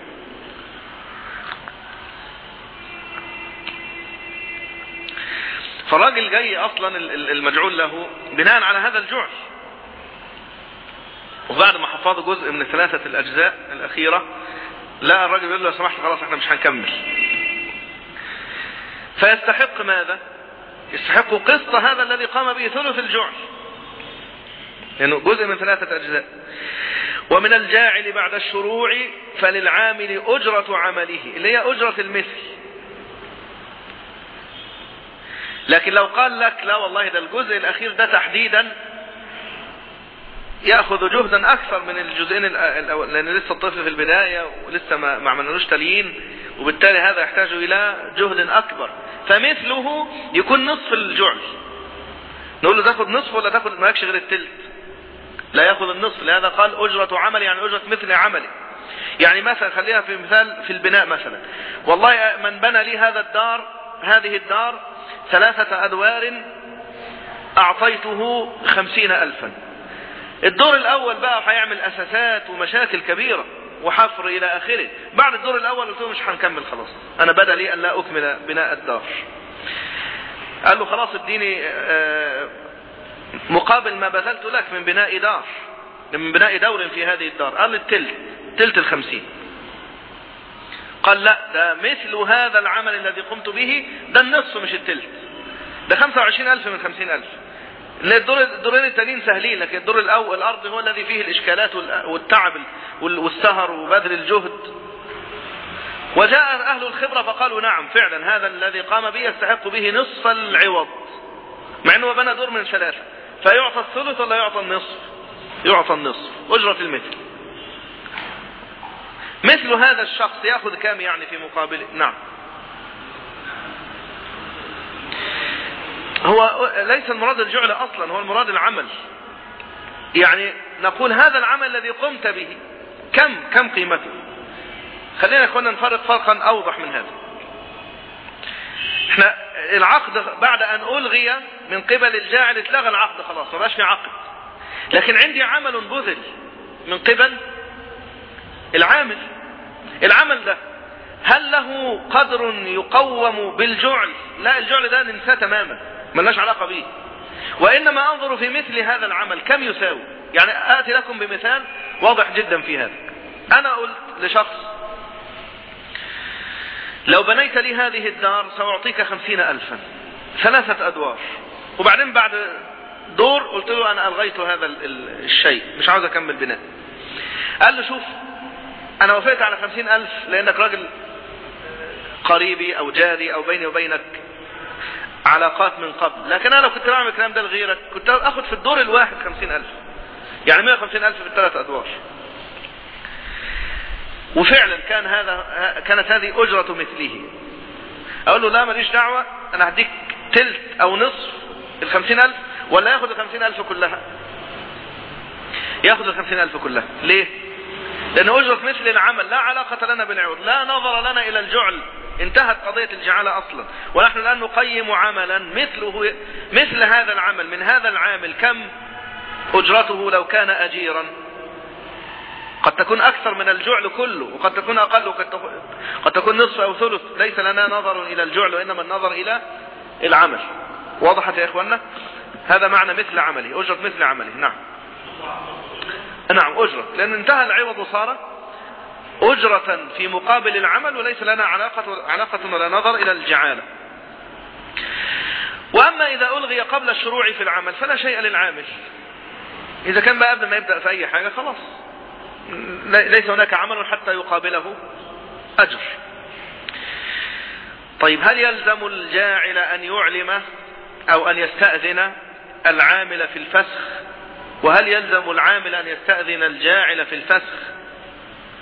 فالراجل جاي أصلا المجعول له بناء على هذا الجعل. وبعد ما حفظ جزء من ثلاثة الأجزاء الأخيرة لا الراجل يقول له لو سمحت خلاص إحنا مش هنكمل. فيستحق ماذا؟ يستحق قسط هذا الذي قام به ثلث الجعل. لأنه يعني جزء من ثلاثة أجزاء. ومن الجاعل بعد الشروع فللعامل أجرة عمله اللي هي أجرة المثل. لكن لو قال لك لا والله ده الجزء الأخير ده تحديدا يأخذ جهدا أكثر من الجزئين لأن لسه الطفل في البداية ولسه ما, عملناش تليين وبالتالي هذا يحتاج إلى جهد أكبر. فمثله يكون نصف الجعل. نقول له تاخد نصف ولا تاخد ما يكش غير التلت. لا ياخذ النصف لهذا قال أجرة عمل يعني أجرة مثل عمله يعني مثلا خليها في مثال في البناء مثلا. والله من بنى لي هذا الدار هذه الدار ثلاثة أدوار أعطيته خمسين ألفا. الدور الأول بقى هيعمل أساسات ومشاكل كبيرة وحفر إلى آخره. بعد الدور الأول قلت له مش هنكمل خلاص. أنا بدا لي أن لا أكمل بناء الدار. قال له خلاص اديني مقابل ما بذلت لك من بناء دار من بناء دور في هذه الدار. قال التلت تلت الخمسين. قال لا ده مثل هذا العمل الذي قمت به ده النصف مش التلت. ده 25 ألف من 50 ألف. الدور الدورين التانيين سهلين لكن الدور الأول الأرض هو الذي فيه الإشكالات والتعب والسهر وبذل الجهد. وجاء أهل الخبرة فقالوا نعم فعلا هذا الذي قام به يستحق به نصف العوض مع أنه بنى دور من ثلاثة فيعطى الثلث ولا يعطى النصف؟ يعطى النصف. أجرة المثل. مثل هذا الشخص يأخذ كام يعني في مقابله؟ نعم. هو ليس المراد الجعل أصلا هو المراد العمل. يعني نقول هذا العمل الذي قمت به كم كم قيمته؟ خلينا يا نفرق فرقا أوضح من هذا. إحنا العقد بعد أن ألغي من قبل الجاعل اتلغى العقد خلاص ما بقاش عقد. لكن عندي عمل بذل من قبل العامل. العمل ده هل له قدر يقوم بالجعل؟ لا الجعل ده ننساه تماما. ملناش علاقة به وإنما أنظر في مثل هذا العمل كم يساوي؟ يعني آتي لكم بمثال واضح جدا في هذا. أنا قلت لشخص لو بنيت لي هذه الدار سأعطيك خمسين ألفا ثلاثة أدوار. وبعدين بعد دور قلت له أنا ألغيت هذا الشيء مش عاوز أكمل بناء. قال له شوف أنا وافقت على خمسين ألف لأنك راجل قريبي أو جاري أو بيني وبينك. علاقات من قبل. لكن أنا لو كنت بعمل الكلام ده لغيرك كنت أخذ في الدور الواحد خمسين ألف. يعني مئة وخمسين ألف في الثلاث أدوار. وفعلا كان هذا كانت هذه أجرة مثله. أقول له لا ماليش دعوة أنا هديك تلت أو نصف الخمسين ألف ولا يأخذ الخمسين ألف كلها. يأخذ الخمسين ألف كلها. ليه؟ لأن أجرة مثل العمل لا علاقة لنا بالعوض لا نظر لنا إلى الجعل. انتهت قضية الجعالة أصلا. ونحن الآن نقيم عملا مثله مثل هذا العمل من هذا العامل كم أجرته لو كان أجيرا. قد تكون أكثر من الجعل كله وقد تكون أقل وقد قد تكون نصف أو ثلث. ليس لنا نظر إلى الجعل وإنما النظر إلى العمل. وضحت يا إخواننا؟ هذا معنى مثل عمله أجرة مثل عمله نعم. نعم أجرة. لأن انتهى العوض وصار أجرة في مقابل العمل وليس لنا علاقة, علاقة ولا نظر إلى الجعالة. وأما إذا ألغي قبل الشروع في العمل فلا شيء للعامل. إذا كان بقى قبل ما يبدأ في أي حاجة خلاص. ليس هناك عمل حتى يقابله أجر. طيب هل يلزم الجاعل أن يعلم أو أن يستأذن العامل في الفسخ؟ وهل يلزم العامل أن يستأذن الجاعل في الفسخ؟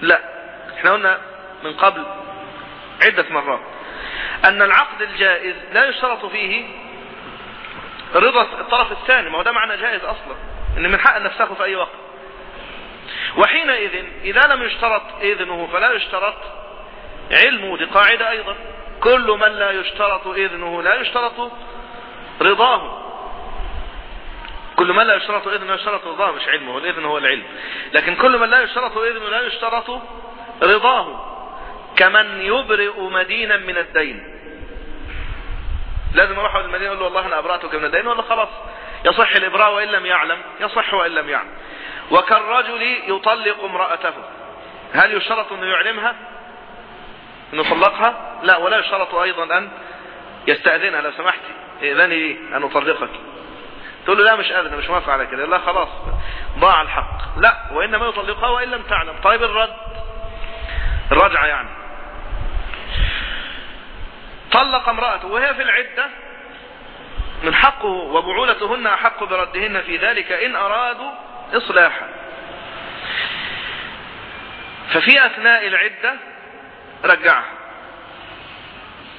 لا. إحنا قلنا من قبل عدة مرات أن العقد الجائز لا يشترط فيه رضا الطرف الثاني ما هو ده معنى جائز أصلا إن من حق أن نفسخه في أي وقت. وحينئذ إذا لم يشترط إذنه فلا يشترط علمه دي قاعدة أيضا. كل من لا يشترط إذنه لا يشترط رضاه. كل من لا يشترط إذنه يشترط رضاه مش علمه الإذن هو العلم. لكن كل من لا يشترط إذنه لا يشترط رضاه كمن يبرئ مدينا من الدين. لازم أروح المدينة أقول له والله أنا أبرأتك من الدين ولا خلاص. يصح الإبراء وإن لم يعلم يصح وإن لم يعلم. وكالرجل يطلق امرأته. هل يشترط انه يعلمها؟ انه طلقها لا ولا يشترط أيضا أن يستأذنها. لو سمحتي إذني لي أن أطلقك. تقول له لا مش أذن مش موافق على كده. لا خلاص ضاع الحق. لا وإنما يطلقها وإن لم تعلم. طيب الرد؟ الرجعة يعني. طلق امرأته وهي في العدة من حقه وبعولتهن أحق بردهن في ذلك إن أرادوا إصلاحا. ففي أثناء العدة رجعها.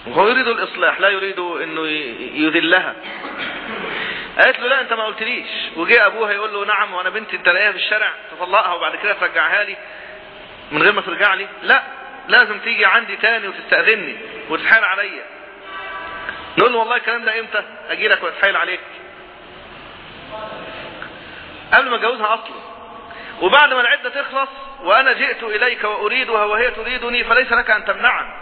وهو يريد الإصلاح لا يريد أنه يذلها. قالت له لا أنت ما قلتليش. وجاء أبوها يقول له نعم وأنا بنتي تلاقيها في الشارع تطلقها وبعد كده ترجعها لي. من غير ما ترجع لي لا لازم تيجي عندي تاني وتستأذني وتتحايل عليا. نقول له والله الكلام ده إمتى؟ أجي لك وأتحايل عليك. قبل ما أتجوزها أصلا. وبعد ما العدة تخلص وأنا جئت إليك وأريدها وهي تريدني فليس لك أن تمنعني.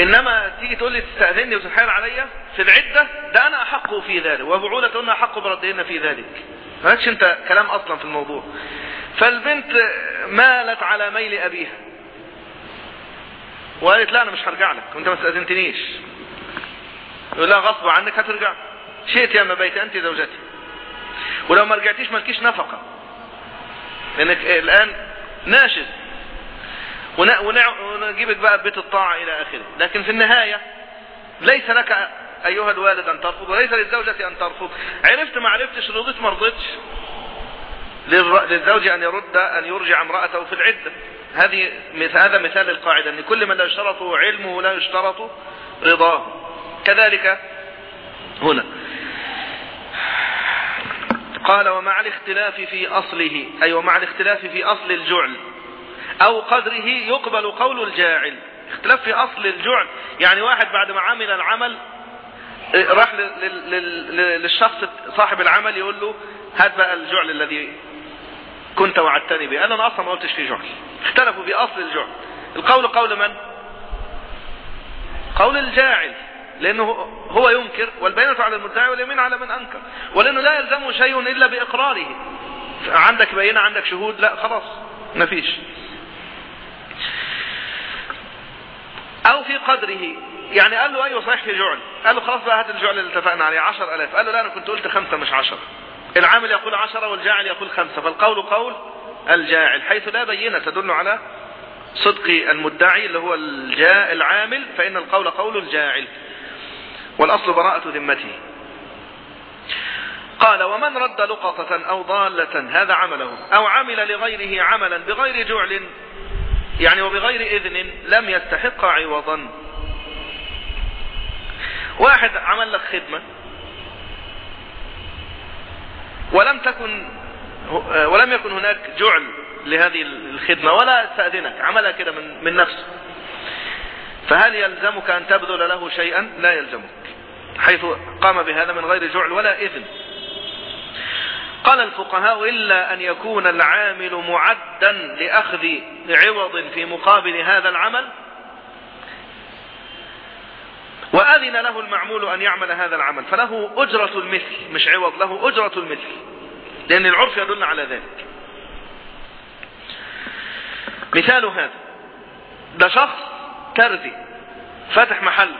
إنما تيجي تقول لي تستأذني وتتحايل عليا في العدة ده أنا أحق في ذلك. وبعولتهن أحق بردهن في ذلك. ما أنت كلام أصلا في الموضوع. فالبنت مالت على ميل أبيها. وقالت لا أنا مش هرجع لك وأنت ما استأذنتنيش. يقول لها غصب عنك هترجع شئت يا مبيت أنت زوجتي. ولو ما رجعتيش مالكيش نفقة. لأنك الآن ناشز. ونجيبك بقى بيت الطاعة إلى آخره. لكن في النهاية ليس لك أيها الوالد أن ترفض وليس للزوجة أن ترفض. عرفت ما عرفتش رضيت ما رضيتش. للزوج أن يرد أن يرجع امرأته في العدة. هذه هذا مثال القاعدة أن كل من لا يشترط علمه لا يشترط رضاه. كذلك هنا. قال ومع الاختلاف في أصله أي ومع الاختلاف في أصل الجعل أو قدره يقبل قول الجاعل. اختلاف في أصل الجعل يعني واحد بعد ما عمل العمل راح للشخص صاحب العمل يقول له هات بقى الجعل الذي كنت وعدتني به أنا أصلا ما قلتش فيه جعل اختلفوا في أصل الجعل القول قول من؟ قول الجاعل. لأنه هو ينكر والبينة على المدعي واليمين على من أنكر. ولأنه لا يلزمه شيء إلا بإقراره. عندك بينة عندك شهود؟ لا خلاص. ما فيش. أو في قدره. يعني قال له أيوه صحيح في جعل قال له خلاص بقى هات الجعل اللي اتفقنا عليه عشر آلاف. قال له لا أنا كنت قلت خمسة مش عشر. العامل يقول عشرة والجاعل يقول خمسة فالقول قول الجاعل حيث لا بينة تدل على صدق المدعي اللي هو الجاء العامل فإن القول قول الجاعل. والأصل براءة ذمته. قال ومن رد لقطة أو ضالة هذا عمله أو عمل لغيره عملا بغير جعل يعني وبغير إذن لم يستحق عوضا. واحد عمل لك خدمة ولم تكن ولم يكن هناك جعل لهذه الخدمة ولا استأذنك عملها كده من, من نفسه. فهل يلزمك أن تبذل له شيئا؟ لا يلزمك حيث قام بهذا من غير جعل ولا إذن. قال الفقهاء إلا أن يكون العامل معدا لأخذ عوض في مقابل هذا العمل وأذن له المعمول أن يعمل هذا العمل. فله أجرة المثل مش عوض له أجرة المثل. لأن العرف يدل على ذلك. مثال هذا. ده شخص ترزي فاتح محل.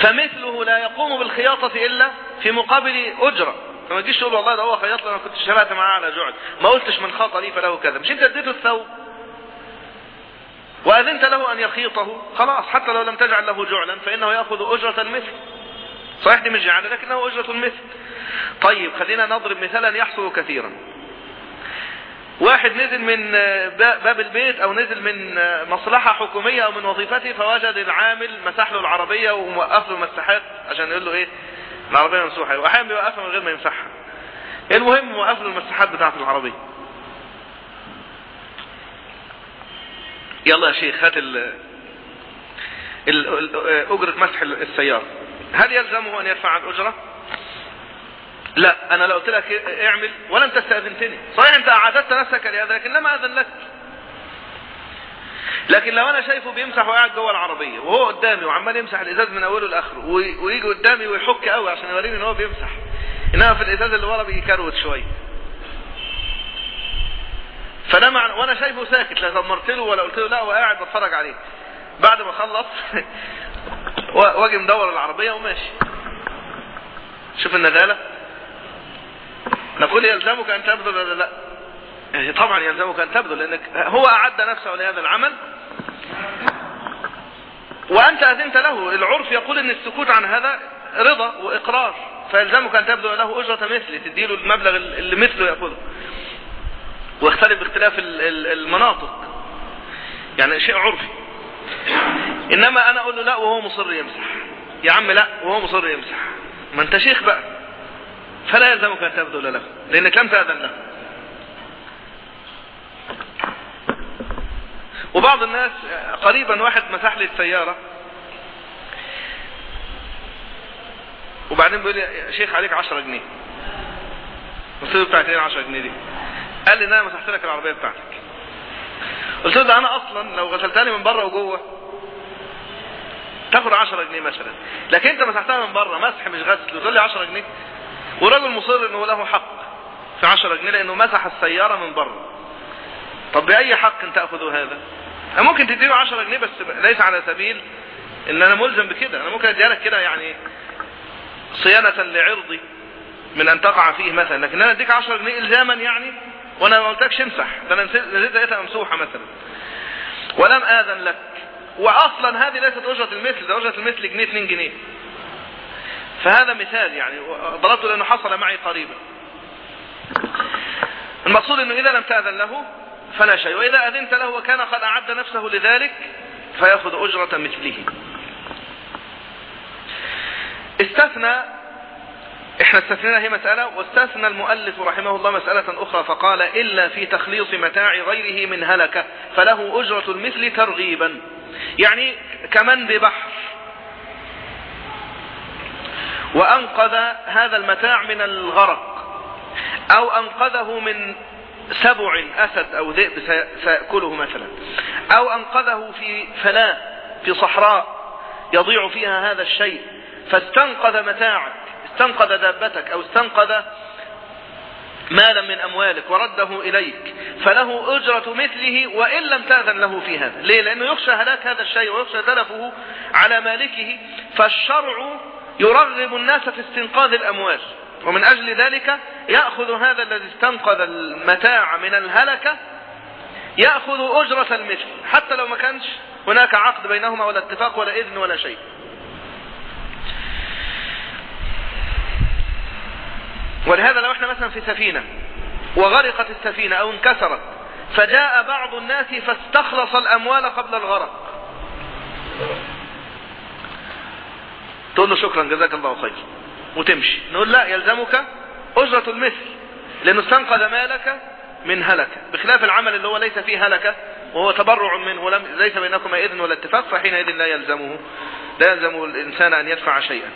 فمثله لا يقوم بالخياطة إلا في مقابل أجرة. فما تجيش تقول والله ده هو خياط أنا كنت اشتغلت معاه على جعل. ما قلتش من خاط لي فله كذا. مش أنت اديته الثوب؟ وأذنت له أن يخيطه. خلاص حتى لو لم تجعل له جعلا فإنه يأخذ أجرة المثل. صحيح دي مش جعل لكنه أجرة المثل. طيب خلينا نضرب مثالا يحصل كثيرا. واحد نزل من باب البيت أو نزل من مصلحة حكومية أو من وظيفته فوجد العامل مسح له العربية وموقف له مساحات عشان يقول له إيه؟ العربية ممسوحة. واحيانا بيوقفها من غير ما يمسحها. المهم موقف له المساحات بتاعة العربية. يلا يا شيخ هات ال أجرة مسح السيارة. هل يلزمه أن يدفع الأجرة؟ لا أنا لو قلت لك اعمل ولم تستأذنتني. صحيح أنت أعددت نفسك لهذا لكن لم أذن لك. لكن لو أنا شايفه بيمسح وقاعد جوه العربية وهو قدامي وعمال يمسح الإزاز من أوله لآخره ويجي قدامي ويحك قوي عشان يوريني إن هو بيمسح. إنما في الإزاز اللي ورا بيكروت شوية. فده مع... وأنا شايفه ساكت لا دمرت له ولا قلت له لا وقاعد بتفرج عليه. بعد ما خلص واجي مدور العربية وماشي. شوف الندالة نقول يلزمك أن تبذل ولا لا يعني طبعا يلزمك أن تبذل لأنك هو أعد نفسه لهذا العمل. وأنت أذنت له. العرف يقول إن السكوت عن هذا رضا وإقرار. فيلزمك أن تبذل له أجرة مثله تديله المبلغ اللي مثله يأخذه. واختلف باختلاف المناطق. يعني شيء عرفي. إنما أنا أقول له لا وهو مصر يمسح. يا عم لا وهو مصر يمسح. ما أنت شيخ بقى. فلا يلزمك أن تبذل له لأنك لم تأذن له. وبعض الناس قريبا واحد مسح لي السيارة. وبعدين بيقول لي يا شيخ عليك 10 جنيه. له بتاعت إيه 10 جنيه دي؟ قال لي ان أنا مسحت لك العربية بتاعتك. قلت له ده أنا أصلا لو غسلتها لي من بره وجوه تاخد 10 جنيه مثلا لكن أنت مسحتها من بره مسح مش غسل وتقول لي 10 جنيه؟ والراجل مصر إنه له حق في 10 جنيه لأنه مسح السيارة من بره. طب بأي حق تأخذ هذا؟ ممكن تديله 10 جنيه بس ليس على سبيل إن أنا ملزم بكده. أنا ممكن أديها لك كده يعني صيانة لعرضي من أن تقع فيه مثلا لكن أنا أديك 10 جنيه الزاما يعني وأنا ما قلتلكش امسح. ده أنا نزلت لقيتها ممسوحة مثلا. ولم آذن لك. واصلا هذه ليست أجرة المثل ده أجرة المثل جنيه 2 جنيه. فهذا مثال يعني ضربته لأنه حصل معي قريبا. المقصود إنه إذا لم تآذن له فلا شيء. وإذا أذنت له وكان قد أعد نفسه لذلك فيأخذ أجرة مثله. استثنى إحنا استثنينا هي مسألة واستثنى المؤلف رحمه الله مسألة أخرى فقال إلا في تخليص متاع غيره من هلكة فله أجرة المثل ترغيبا. يعني كمن ببحر. وأنقذ هذا المتاع من الغرق. أو أنقذه من سبع أسد أو ذئب سيأكله مثلا. أو أنقذه في فلاة في صحراء يضيع فيها هذا الشيء. فاستنقذ متاعك استنقذ دابتك أو استنقذ مالا من أموالك ورده إليك فله أجرة مثله وإن لم تأذن له في هذا. ليه؟ لأنه يخشى هلاك هذا الشيء ويخشى تلفه على مالكه فالشرع يرغب الناس في استنقاذ الأموال. ومن أجل ذلك يأخذ هذا الذي استنقذ المتاع من الهلكة يأخذ أجرة المثل. حتى لو ما كانش هناك عقد بينهما ولا اتفاق ولا إذن ولا شيء. ولهذا لو إحنا مثلا في سفينة وغرقت السفينة أو انكسرت فجاء بعض الناس فاستخلص الأموال قبل الغرق. تقول له شكرا جزاك الله خير. وتمشي. نقول لا يلزمك أجرة المثل. لأنه استنقذ مالك من هلكة. بخلاف العمل اللي هو ليس فيه هلكة وهو تبرع منه ولم ليس بينكما إذن ولا اتفاق فحينئذ لا يلزمه لا يلزم الإنسان أن يدفع شيئا.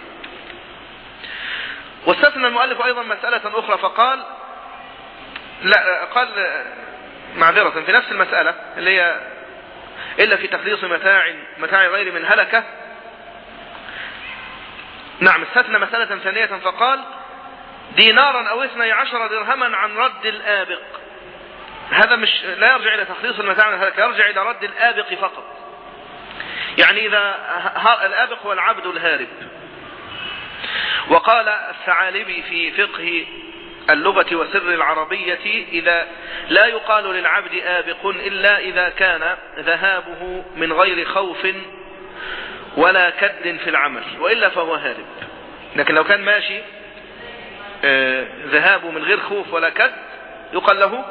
واستثنى المؤلف أيضا مسألة أخرى فقال لا قال معذرة في نفس المسألة اللي هي إلا في تخليص متاع متاع غير من هلكة. نعم استثنى مسألة ثانية فقال دينارا أو اثني عشر درهما عن رد الآبق. هذا مش لا يرجع إلى تخليص المتاع من الهلكة يرجع إلى رد الآبق فقط. يعني إذا الآبق هو العبد الهارب. وقال الثعالبي في فقه اللغة وسر العربية إذا لا يقال للعبد آبق إلا إذا كان ذهابه من غير خوف ولا كد في العمل وإلا فهو هارب. لكن لو كان ماشي ذهابه من غير خوف ولا كد يقال له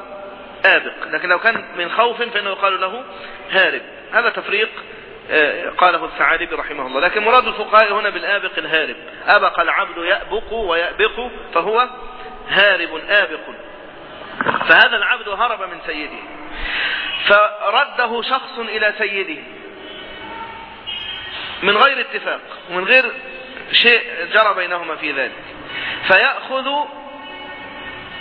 آبق. لكن لو كان من خوف فإنه يقال له هارب. هذا تفريق قاله الثعالبي رحمه الله. لكن مراد الفقهاء هنا بالآبق الهارب. أبق العبد يأبق ويأبق فهو هارب آبق. فهذا العبد هرب من سيده. فرده شخص إلى سيده. من غير اتفاق ومن غير شيء جرى بينهما في ذلك. فيأخذ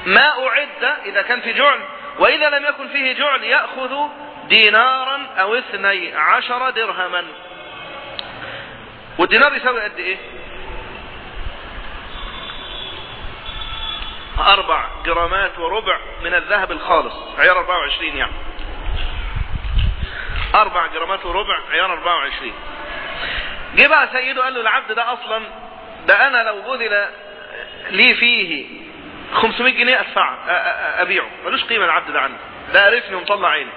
ما أعد إذا كان في جعل. وإذا لم يكن فيه جعل يأخذ دينارا أو اثني عشر درهما. والدينار يساوي قد إيه؟ أربع جرامات وربع من الذهب الخالص عيار 24 يعني. أربع جرامات وربع عيار 24 جه بقى سيده قال له العبد ده أصلا ده أنا لو بذل لي فيه 500 جنيه ادفع أبيعه. ملوش قيمة العبد ده عندي ده عرفني ومطلع عيني.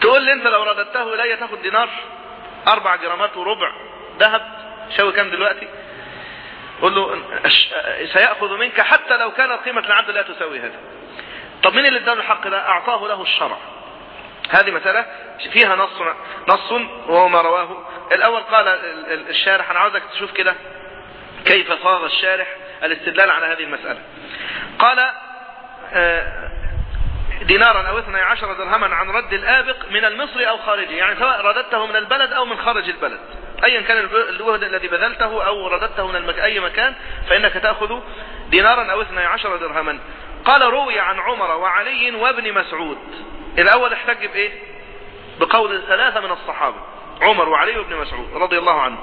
تقول لي انت لو رددته الي تاخد دينار أربع جرامات وربع ذهب شوي كام دلوقتي؟ قول له سيأخذ منك حتى لو كانت قيمة العبد لا تساوي هذا طب مين اللي اداله الحق ده؟ أعطاه له الشرع. هذه مسألة فيها نص نص وهو ما رواه. الأول قال الشارح أنا عاوزك تشوف كده كيف صاغ الشارح الاستدلال على هذه المسألة. قال دينارا اثني عشر درهما عن رد الآبق من المصري أو خارجي يعني سواء رددته من البلد أو من خارج البلد. ايا كان الجهد الذي بذلته أو رددته من المك... أي مكان فإنك تأخذ دينارا اثني عشر درهما. قال روي عن عمر وعلي وابن مسعود. الأول احتج بإيه؟ بقول ثلاثة من الصحابة عمر وعلي وابن مسعود رضي الله عنه.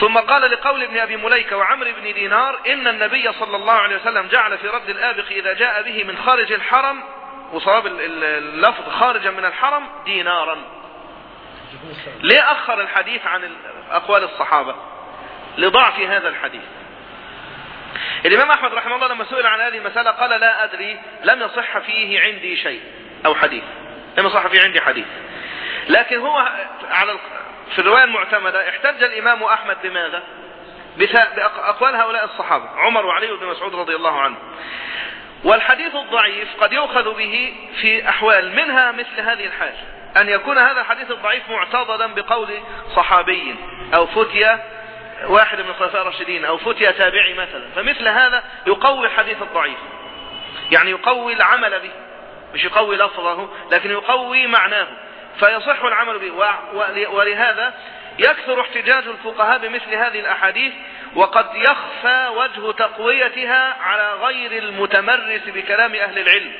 ثم قال لقول ابن أبي مليكة وعمر بن دينار إن النبي صلى الله عليه وسلم جعل في رد الآبق إذا جاء به من خارج الحرم وصواب اللفظ خارجا من الحرم دينارا. ليه أخر الحديث عن أقوال الصحابة لضعف هذا الحديث؟ الإمام أحمد رحمه الله لما سئل عن هذه المسألة قال لا أدري لم يصح فيه عندي شيء أو حديث. لم يصح فيه عندي حديث. لكن هو على في الرواية المعتمدة احتج الإمام أحمد بماذا؟ بأقوال هؤلاء الصحابة عمر وعلي بن مسعود رضي الله عنه. والحديث الضعيف قد يؤخذ به في أحوال منها مثل هذه الحال. أن يكون هذا الحديث الضعيف معتضدا بقول صحابي أو فتية واحد من الخلفاء الراشدين أو فتية تابعي مثلا. فمثل هذا يقوي الحديث الضعيف. يعني يقوي العمل به. مش يقوي لفظه لكن يقوي معناه. فيصح العمل به. ولهذا يكثر احتجاج الفقهاء بمثل هذه الأحاديث وقد يخفى وجه تقويتها على غير المتمرس بكلام أهل العلم.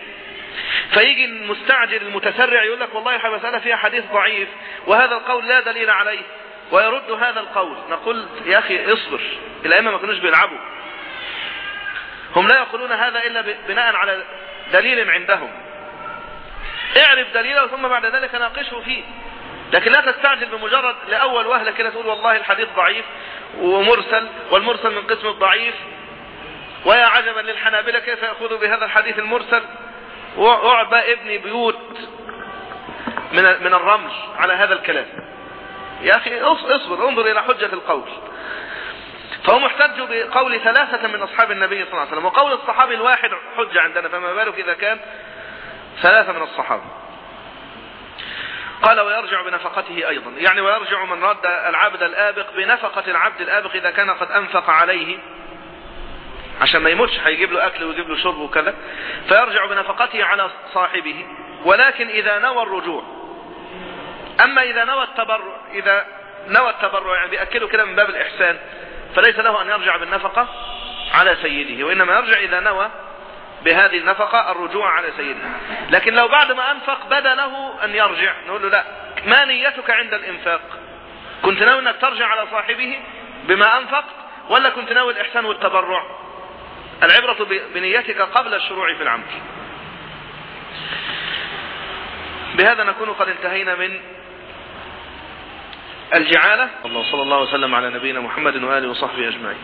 فيجي المستعجل المتسرع يقول لك والله المسألة فيها حديث ضعيف وهذا القول لا دليل عليه ويرد هذا القول. نقول يا أخي اصبر الأئمة ما كانوش بيلعبوا؟ هم لا يقولون هذا إلا بناء على دليل عندهم. اعرف دليله ثم بعد ذلك ناقشه فيه. لكن لا تستعجل بمجرد لأول وهلة كده تقول والله الحديث ضعيف ومرسل والمرسل من قسم الضعيف. ويا عجبا للحنابلة كيف يأخذوا بهذا الحديث المرسل؟ واقعد بقى ابني بيوت من من الرمل على هذا الكلام. يا أخي اصبر انظر إلى حجة القول. فهم احتجوا بقول ثلاثة من أصحاب النبي صلى الله عليه وسلم وقول الصحابي الواحد حجة عندنا فما بالك إذا كان ثلاثة من الصحابة. قال ويرجع بنفقته أيضا. يعني ويرجع من رد العبد الآبق بنفقة العبد الآبق إذا كان قد أنفق عليه. عشان ما يموتش هيجيب له أكل ويجيب له شرب وكذا. فيرجع بنفقته على صاحبه. ولكن إذا نوى الرجوع أما إذا نوى التبرع إذا نوى التبرع يعني بيأكله كده من باب الإحسان فليس له أن يرجع بالنفقة على سيده. وإنما يرجع إذا نوى بهذه النفقة الرجوع على سيده لكن لو بعد ما أنفق بدا له أن يرجع. نقول له لا. ما نيتك عند الإنفاق؟ كنت ناوي أنك ترجع على صاحبه بما أنفقت ولا كنت ناوي الإحسان والتبرع؟ العبرة بنيتك قبل الشروع في العمل. بهذا نكون قد انتهينا من الجعالة. الله صلى الله وسلم على نبينا محمد وآله وصحبه أجمعين.